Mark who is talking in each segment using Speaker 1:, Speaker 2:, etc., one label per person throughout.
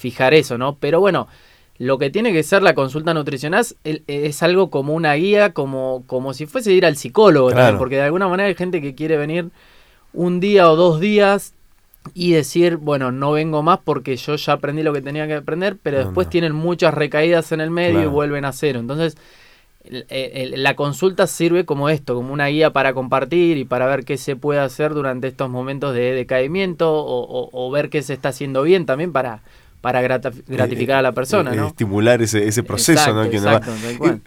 Speaker 1: fijar eso, ¿no? Pero bueno, lo que tiene que ser la consulta nutricional es, algo como una guía, como, como si fuese ir al psicólogo, porque de alguna manera hay gente que quiere venir un día o dos días y decir, bueno, no vengo más porque yo ya aprendí lo que tenía que aprender, pero después tienen muchas recaídas en el medio y vuelven a cero. Entonces, la consulta sirve como esto, como una guía para compartir y para ver qué se puede hacer durante estos momentos de decaimiento o ver qué se está haciendo bien también para, para gratificar a la persona, ¿no?
Speaker 2: Estimular ese, ese proceso, ¿no?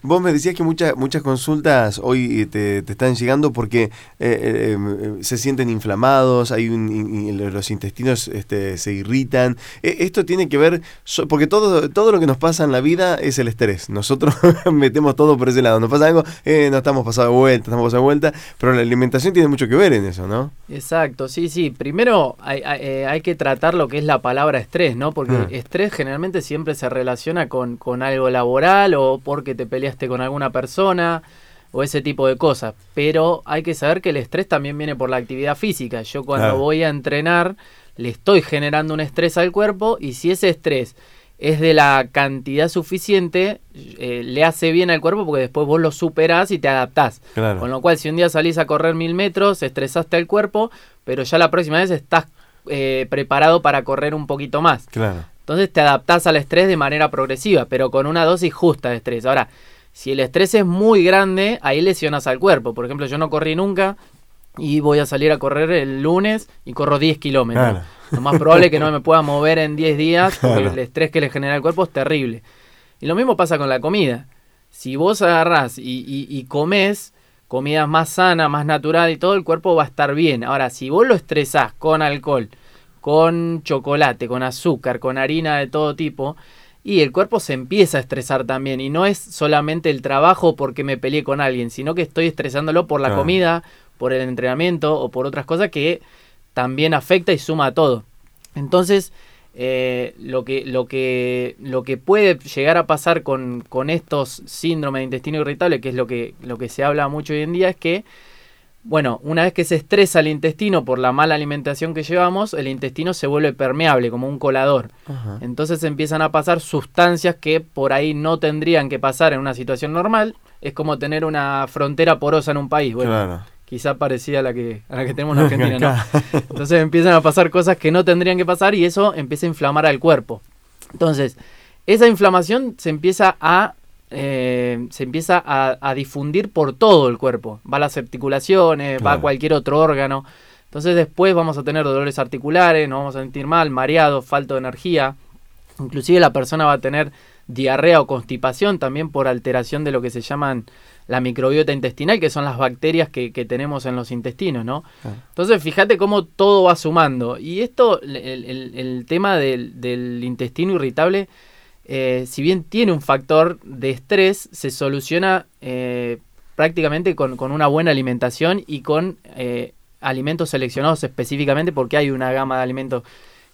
Speaker 2: vos me decías que muchas muchas consultas hoy te, están llegando porque eh, eh, em, se sienten inflamados, hay los intestinos este, se irritan. E, esto tiene que ver, porque todo, todo lo que nos pasa en la vida es el estrés. Nosotros metemos todo por ese lado. Nos pasa algo, eh, no estamos pasando de vuelta, estamos pasando de vuelta, pero la alimentación tiene mucho que ver en eso, ¿no?
Speaker 1: Exacto, sí, sí. Primero hay, hay, que tratar lo que es la palabra estrés, ¿no? Porque estrés generalmente siempre se relaciona con, algo laboral o porque te peleaste con alguna persona o ese tipo de cosas. Pero hay que saber que el estrés también viene por la actividad física. Yo cuando voy a entrenar le estoy generando un estrés al cuerpo y si ese estrés es de la cantidad suficiente, eh, le hace bien al cuerpo porque después vos lo superás y te adaptás. Con lo cual, si un día salís a correr mil metros, estresaste al cuerpo, pero ya la próxima vez estás eh, preparado para correr un poquito más.
Speaker 2: Claro.
Speaker 1: Entonces te adaptás al estrés de manera progresiva, pero con una dosis justa de estrés. Ahora, si el estrés es muy grande, ahí lesionas al cuerpo. Por ejemplo, yo no corrí nunca y voy a salir a correr el lunes y corro 10 kilómetros. Lo más probable es que no me pueda mover en 10 días porque el estrés que le genera al cuerpo es terrible. Y lo mismo pasa con la comida. Si vos agarrás y, y comes comida más sana, más natural y todo, el cuerpo va a estar bien. Ahora, si vos lo estresás con alcohol, con chocolate, con azúcar, con harina de todo tipo, y el cuerpo se empieza a estresar también. Y no es solamente el trabajo porque me peleé con alguien, sino que estoy estresándolo por la comida, por el entrenamiento o por otras cosas que también afecta y suma a todo. Entonces, eh, lo, que, lo, que, lo que puede llegar a pasar con, con estos síndromes de intestino irritable, que es lo que, lo que se habla mucho hoy en día, es que bueno, una vez que se estresa el intestino por la mala alimentación que llevamos, el intestino se vuelve permeable, como un colador. Entonces empiezan a pasar sustancias que por ahí no tendrían que pasar en una situación normal. Es como tener una frontera porosa en un país. Bueno, quizá parecida a la que, a la que tenemos en Argentina, ¿no? Entonces empiezan a pasar cosas que no tendrían que pasar y eso empieza a inflamar al cuerpo. Entonces, esa inflamación se empieza a eh, se empieza a, difundir por todo el cuerpo. Va a las articulaciones, va a cualquier otro órgano. Entonces después vamos a tener dolores articulares, nos vamos a sentir mal, mareado, falta de energía. Inclusive la persona va a tener diarrea o constipación también por alteración de lo que se llaman la microbiota intestinal, que son las bacterias que, tenemos en los intestinos, ¿no? Entonces, fíjate cómo todo va sumando. Y esto, el, tema del, intestino irritable, eh, si bien tiene un factor de estrés, se soluciona eh, prácticamente con, una buena alimentación y con eh, alimentos seleccionados específicamente porque hay una gama de alimentos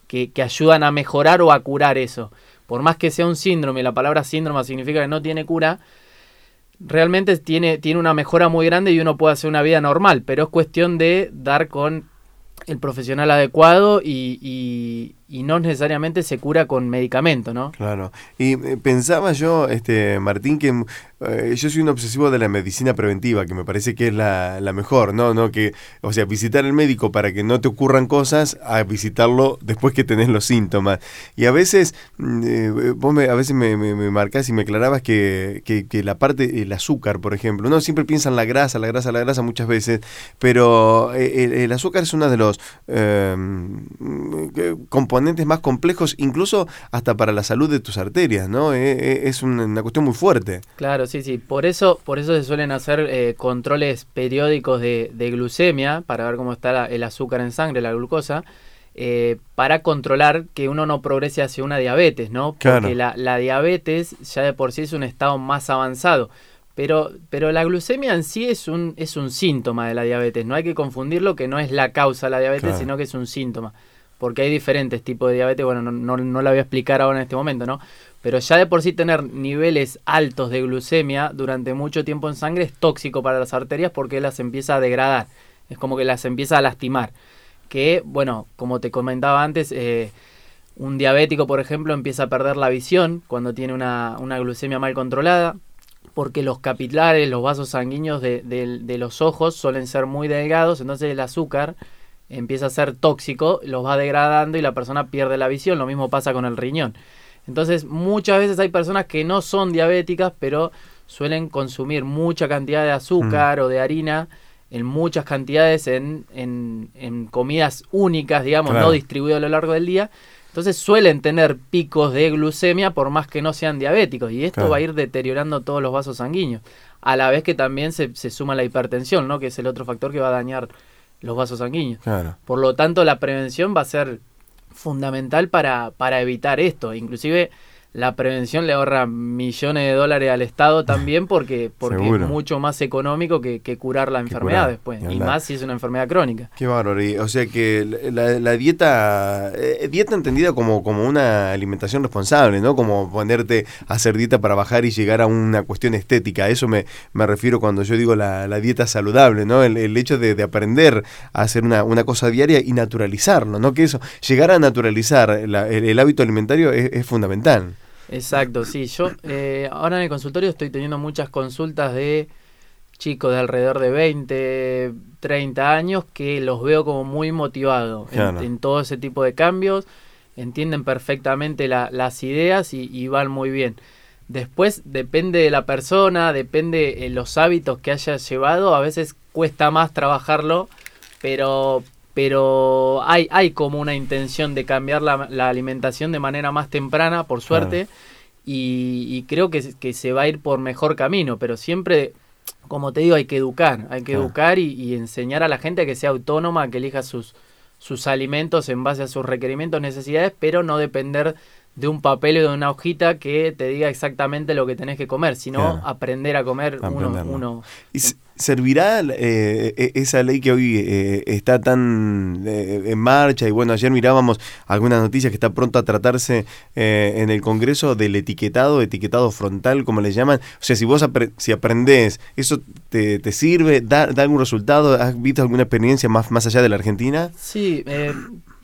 Speaker 1: que, ayudan a mejorar o a curar eso. Por más que sea un síndrome, la palabra síndrome significa que no tiene cura, realmente tiene, tiene una mejora muy grande y uno puede hacer una vida normal, pero es cuestión de dar con el profesional adecuado y, y no necesariamente se cura con medicamento, ¿no?
Speaker 2: Claro. Y eh, pensaba yo, este Martín, que eh, yo soy un obsesivo de la medicina preventiva, que me parece que es la, mejor, ¿no? ¿no? Que, o sea, visitar al médico para que no te ocurran cosas, a visitarlo después que tenés los síntomas. Y a veces, mm, eh, vos me, a veces me, me, marcás y me aclarabas que, que, la parte, el azúcar, por ejemplo, uno siempre piensa en la grasa, la grasa, la grasa muchas veces, pero el, azúcar es uno de los componentes más complejos, incluso hasta para la salud de tus arterias, ¿no? Eh, eh, es una, cuestión muy fuerte.
Speaker 1: Claro, sí, sí. Por eso, por eso se suelen hacer eh, controles periódicos de, glucemia, para ver cómo está el azúcar en sangre, la glucosa. para controlar que uno no progrese hacia una diabetes, ¿no? Porque la, la, diabetes ya de por sí es un estado más avanzado. Pero, pero la glucemia en sí es un, es un síntoma de la diabetes. No hay que confundirlo que no es la causa de la diabetes, sino que es un síntoma porque hay diferentes tipos de diabetes, bueno, no, no, no, la voy a explicar ahora en este momento, ¿no? Pero ya de por sí tener niveles altos de glucemia durante mucho tiempo en sangre es tóxico para las arterias porque las empieza a degradar, es como que las empieza a lastimar. Que, bueno, como te comentaba antes, eh, Un diabético, por ejemplo, empieza a perder la visión cuando tiene una, una glucemia mal controlada, porque los capilares, los vasos sanguíneos de, de- de los ojos suelen ser muy delgados, entonces el azúcar empieza a ser tóxico, los va degradando y la persona pierde la visión. Lo mismo pasa con el riñón. Entonces, muchas veces hay personas que no son diabéticas, pero suelen consumir mucha cantidad de azúcar o de harina en muchas cantidades en, en- en comidas únicas, digamos,
Speaker 2: Claro.
Speaker 1: no distribuidas a lo largo del día. Entonces suelen tener picos de glucemia por más que no sean diabéticos y esto
Speaker 2: Claro.
Speaker 1: va a ir deteriorando todos los vasos sanguíneos. A la vez que también se, se suma la hipertensión, ¿no? que es el otro factor que va a dañar los vasos sanguíneos.
Speaker 2: Claro.
Speaker 1: Por lo tanto, la prevención va a ser fundamental para, para evitar esto. Inclusive la prevención le ahorra millones de dólares al Estado también porque, porque es mucho más económico que, que curar la
Speaker 2: Que
Speaker 1: enfermedad
Speaker 2: curar,
Speaker 1: después. Y más si es una enfermedad crónica.
Speaker 2: Qué bárbaro. y, O sea que la, la dieta, eh, dieta entendida como, como una alimentación responsable, ¿no? Como ponerte a hacer dieta para bajar y llegar a una cuestión estética. A eso me, me refiero cuando yo digo la, la dieta saludable, ¿no? El, el hecho de, de aprender a hacer una, una cosa diaria y naturalizarlo, ¿no? Que eso, llegar a naturalizar la- el, el hábito alimentario es, es fundamental.
Speaker 1: Exacto, sí. Yo eh, ahora en el consultorio estoy teniendo muchas consultas de chicos de alrededor de 20, 30 años que los veo como muy motivados en- todo ese tipo de cambios, entienden perfectamente la- las ideas y, y van muy bien. Después depende de la persona, depende de los hábitos que haya llevado, a veces cuesta más trabajarlo, pero pero hay, hay como una intención de cambiar la, la alimentación de manera más temprana, por suerte, y, y creo que, se- que se va a ir por mejor camino, pero siempre, como te digo, hay que educar, hay que
Speaker 2: Claro.
Speaker 1: educar y, y enseñar a la gente a que sea autónoma, que elija sus, sus alimentos en base a sus requerimientos, necesidades, pero no depender de un papel o de una hojita que te diga exactamente lo que tenés que comer, sino
Speaker 2: Claro.
Speaker 1: aprender a comer uno, uno.
Speaker 2: ¿Y s- servirá eh, e- esa ley que hoy eh, está tan eh, en marcha? Y bueno, ayer mirábamos algunas noticias que está pronto a tratarse eh, en el Congreso del etiquetado, etiquetado frontal, como le llaman. O sea, si vos apre- si aprendés, ¿eso te, te sirve? ¿Da, ¿Da algún resultado? ¿Has visto alguna experiencia más, más allá de la Argentina?
Speaker 1: Sí, eh,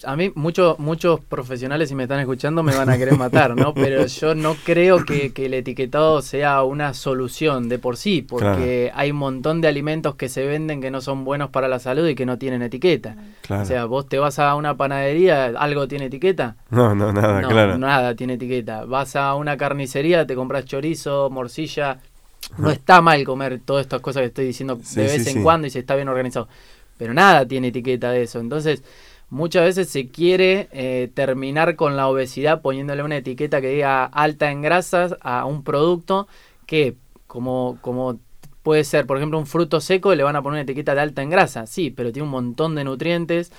Speaker 1: a mí muchos muchos profesionales, si me están escuchando, me van a querer matar, ¿no? Pero yo no creo que, que el etiquetado sea una solución de por sí, porque hay un montón de alimentos que se venden que no son buenos para la salud y que no tienen etiqueta.
Speaker 2: Claro.
Speaker 1: O sea, vos te vas a una panadería, ¿algo tiene etiqueta?
Speaker 2: no, no, nada,
Speaker 1: no,
Speaker 2: claro.
Speaker 1: nada tiene etiqueta. Vas a una carnicería, te compras chorizo, morcilla. No está mal comer todas estas cosas que estoy diciendo
Speaker 2: Sí,
Speaker 1: de
Speaker 2: sí,
Speaker 1: vez en
Speaker 2: sí.
Speaker 1: cuando y si está bien organizado. Pero nada tiene etiqueta de eso. Entonces, muchas veces se quiere eh, terminar con la obesidad poniéndole una etiqueta que diga alta en grasas a un producto que, como, como puede ser, por ejemplo, un fruto seco, le van a poner una etiqueta de alta en grasa. Sí, pero tiene un montón de nutrientes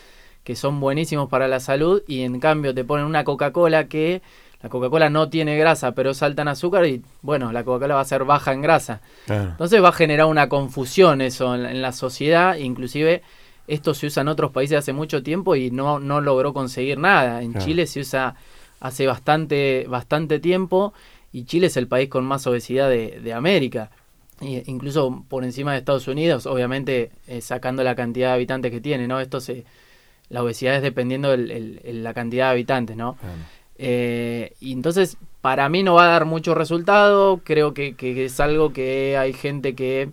Speaker 1: que son buenísimos para la salud y en cambio te ponen una Coca-Cola que la Coca-Cola no tiene grasa pero es alta en azúcar y bueno, la Coca-Cola va a ser baja en grasa. Entonces va a generar una confusión eso en la, en la sociedad, inclusive esto se usa en otros países hace mucho tiempo y no, no logró conseguir nada. En
Speaker 2: Claro.
Speaker 1: Chile se usa hace bastante, bastante tiempo y Chile es el país con más obesidad de, de América. Y incluso por encima de Estados Unidos, obviamente eh, sacando la cantidad de habitantes que tiene, ¿no? Esto se, la obesidad es dependiendo de la cantidad de habitantes, ¿no?
Speaker 2: Claro.
Speaker 1: Eh, y entonces, para mí no va a dar mucho resultado. Creo que, que es algo que hay gente que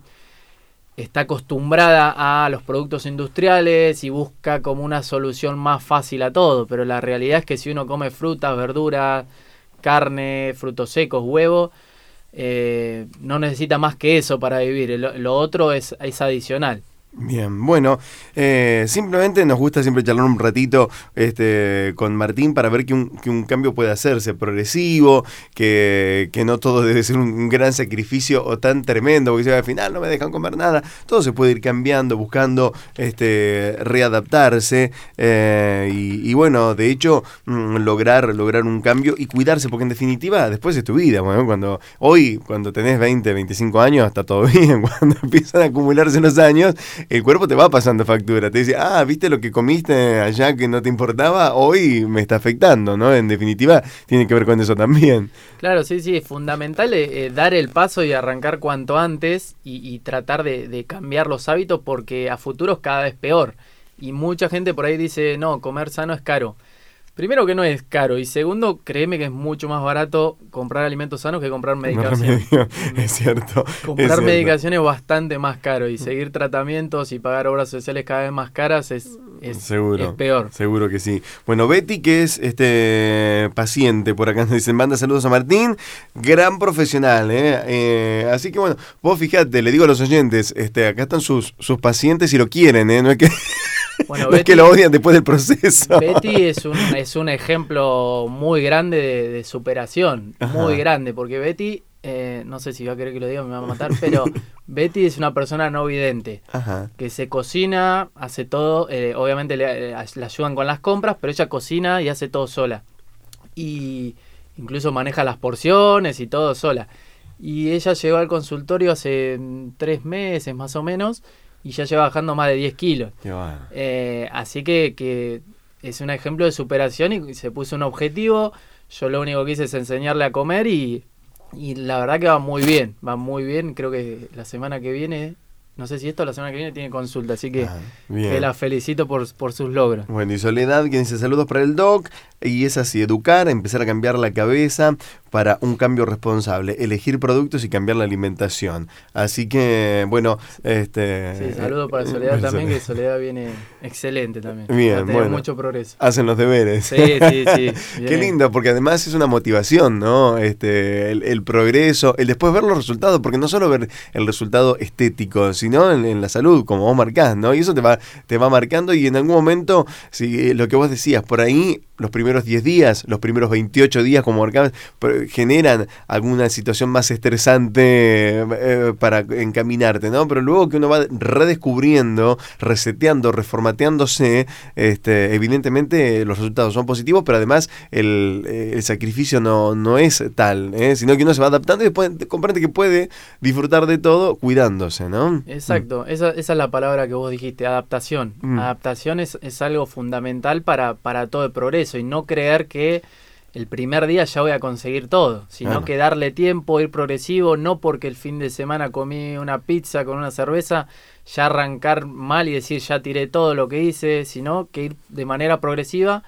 Speaker 1: está acostumbrada a los productos industriales y busca como una solución más fácil a todo. Pero la realidad es que si uno come frutas, verduras, carne, frutos secos, huevo, eh, no necesita más que eso para vivir. Lo, lo otro es, es adicional.
Speaker 2: Bien, bueno, eh, simplemente nos gusta siempre charlar un ratito este, con Martín para ver que un, que un cambio puede hacerse progresivo, que, que no todo debe ser un, gran sacrificio o tan tremendo, porque al final no me dejan comer nada, todo se puede ir cambiando, buscando este, readaptarse eh, y, y bueno, de hecho, mm, lograr, lograr un cambio y cuidarse, porque en definitiva después es tu vida, bueno, cuando hoy, cuando tenés 20, 25 años, está todo bien, cuando empiezan a acumularse los años, el cuerpo te va pasando factura. Te dice, ah, viste lo que comiste allá que no te importaba, hoy me está afectando, ¿no? En definitiva, tiene que ver con eso también.
Speaker 1: Claro, sí, sí, es fundamental eh, eh, dar el paso y arrancar cuanto antes y, tratar de, de cambiar los hábitos porque a futuro es cada vez peor. Y mucha gente por ahí dice, no, comer sano es caro. Primero que no es caro y segundo, créeme que es mucho más barato comprar alimentos sanos que comprar medicación.
Speaker 2: es cierto.
Speaker 1: Comprar medicación es bastante más caro y seguir tratamientos y pagar obras sociales cada vez más caras es, es,
Speaker 2: seguro,
Speaker 1: peor.
Speaker 2: Seguro que sí. Bueno, Betty, que es este paciente, por acá nos dicen, manda saludos a Martín, gran profesional, ¿eh? eh así que bueno, vos fíjate, le digo a los oyentes, este, acá están sus, sus pacientes y lo quieren, ¿eh? No es que... Bueno, es que lo odian después del proceso.
Speaker 1: Betty es un, es un ejemplo muy grande de, superación, muy grande, porque Betty, eh, no sé si va a querer que lo diga, me va a matar, pero Betty es una persona no vidente, que se cocina, hace todo, eh, obviamente le, le, ayudan con las compras, pero ella cocina y hace todo sola. Y incluso maneja las porciones y todo sola. Y ella llegó al consultorio hace tres meses más o menos y ya lleva bajando más de 10 kilos. Eh, así que, que es un ejemplo de superación y se puso un objetivo. Yo lo único que hice es enseñarle a comer y, y la verdad que va muy bien, va muy bien. Creo que la semana que viene no sé si esto la semana que viene tiene consulta, así que, que la felicito por, por, sus logros.
Speaker 2: Bueno, y Soledad, quien dice saludos para el doc, y es así, educar, empezar a cambiar la cabeza para un cambio responsable, elegir productos y cambiar la alimentación. Así que, bueno, este...
Speaker 1: Sí, saludos para Soledad también, que Soledad viene excelente también. Bien, bueno. mucho progreso.
Speaker 2: Hacen los deberes.
Speaker 1: Sí, sí, sí.
Speaker 2: Qué lindo, porque además es una motivación, ¿no? Este, el, el, progreso, el después ver los resultados, porque no solo ver el resultado estético, sino en, la salud, como vos marcás, ¿no? Y eso te va, te va marcando y en algún momento, si eh, lo que vos decías, por ahí los primeros 10 días, los primeros 28 días, como marcabas, generan alguna situación más estresante eh, para encaminarte, ¿no? Pero luego que uno va redescubriendo, reseteando, reformateándose, este, evidentemente los resultados son positivos, pero además el, el sacrificio no, no es tal, ¿eh? sino que uno se va adaptando y después comprende que puede disfrutar de todo cuidándose, ¿no?
Speaker 1: Exacto, esa, esa, es la palabra que vos dijiste, adaptación. Mm. Adaptación es, es, algo fundamental para, para todo el progreso y no creer que el primer día ya voy a conseguir todo, sino que darle tiempo, ir progresivo, no porque el fin de semana comí una pizza con una cerveza, ya arrancar mal y decir ya tiré todo lo que hice, sino que ir de manera progresiva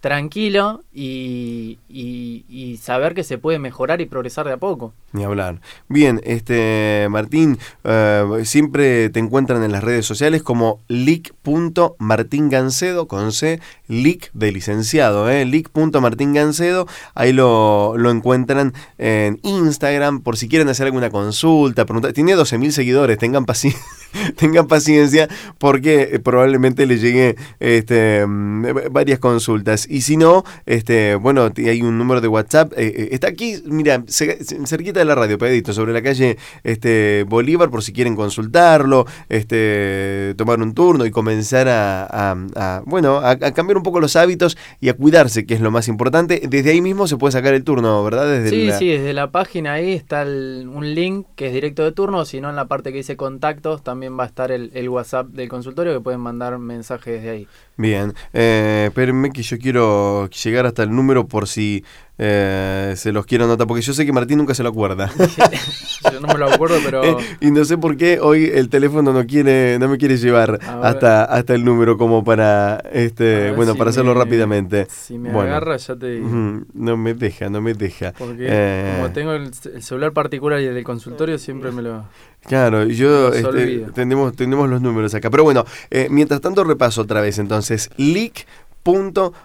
Speaker 1: tranquilo y, y, saber que se puede mejorar y progresar de a poco.
Speaker 2: Ni hablar. Bien, este Martín, eh, siempre te encuentran en las redes sociales como lic.martingancedo con C, lic de licenciado, eh, lic.martingancedo, ahí lo, lo encuentran en Instagram por si quieren hacer alguna consulta, preguntar. Tiene 12.000 seguidores, tengan paciencia. tengan paciencia porque probablemente le llegue este, mm, varias consultas. Y si no, este, bueno, hay un número de WhatsApp. Eh, eh, está aquí, mira, cerquita de la radio, pedito, sobre la calle este, Bolívar, por si quieren consultarlo, este, tomar un turno y comenzar a, bueno, a, cambiar un poco los hábitos y a cuidarse, que es lo más importante. Desde ahí mismo se puede sacar el turno, ¿verdad?
Speaker 1: Desde sí, sí, desde la página ahí está un link que es directo de turno, si no en la parte que dice contactos también va a estar el, el WhatsApp del consultorio que pueden mandar mensajes desde ahí.
Speaker 2: Bien, eh, espérenme que yo quiero llegar hasta el número por si eh, se los quiero anotar, porque yo sé que Martín nunca se lo acuerda.
Speaker 1: yo no me lo acuerdo, pero... Eh,
Speaker 2: y no sé por qué hoy el teléfono no quiere no me quiere llevar hasta, hasta el número como para este bueno para hacerlo rápidamente.
Speaker 1: Si me agarra ya te digo.
Speaker 2: no me deja, no me deja.
Speaker 1: Porque eh, como tengo el, celular particular y el del consultorio siempre me lo...
Speaker 2: Claro, yo este, tenemos, tenemos los números acá. Pero bueno, mientras tanto repaso otra vez entonces. Leak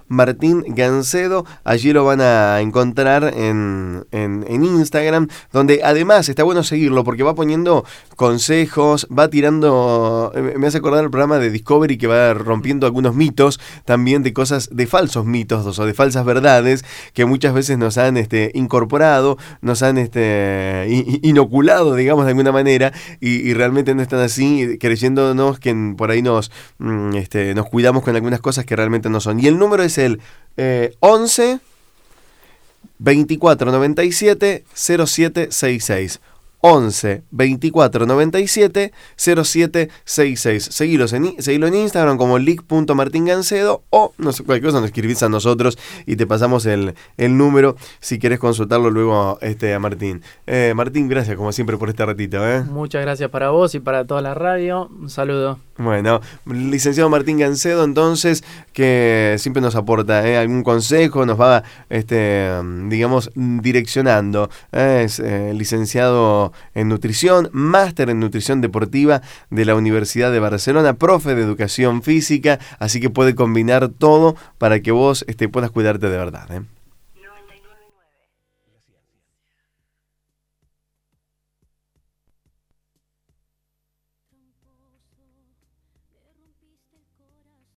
Speaker 2: Martín Gancedo. Allí lo van a encontrar en, en, Instagram, donde además está bueno seguirlo porque va poniendo consejos, va tirando, eh, me hace acordar el programa de Discovery que va rompiendo algunos mitos, también de cosas, de falsos mitos o de falsas verdades que muchas veces nos han este, incorporado, nos han este, inoculado, digamos, de alguna manera, y, realmente no están así, creyéndonos que por ahí nos, mm, este, nos cuidamos con algunas cosas que realmente no son. Y el número es el 11 24 97 0766. 11 24 97 0766. Seguilos en, seguilo en Instagram como leak.martingancedo o no sé, cualquier cosa nos escribís a nosotros y te pasamos el, número si quieres consultarlo luego este, a Martín. Eh, Martín, gracias como siempre por este ratito. ¿eh?
Speaker 1: Muchas gracias para vos y para toda la radio. Un saludo.
Speaker 2: Bueno, licenciado Martín Gancedo, entonces, que siempre nos aporta ¿eh? algún consejo, nos va, este, digamos, direccionando. Es eh, licenciado en nutrición, máster en nutrición deportiva de la Universidad de Barcelona, profe de educación física, así que puede combinar todo para que vos este, puedas cuidarte de verdad. ¿eh?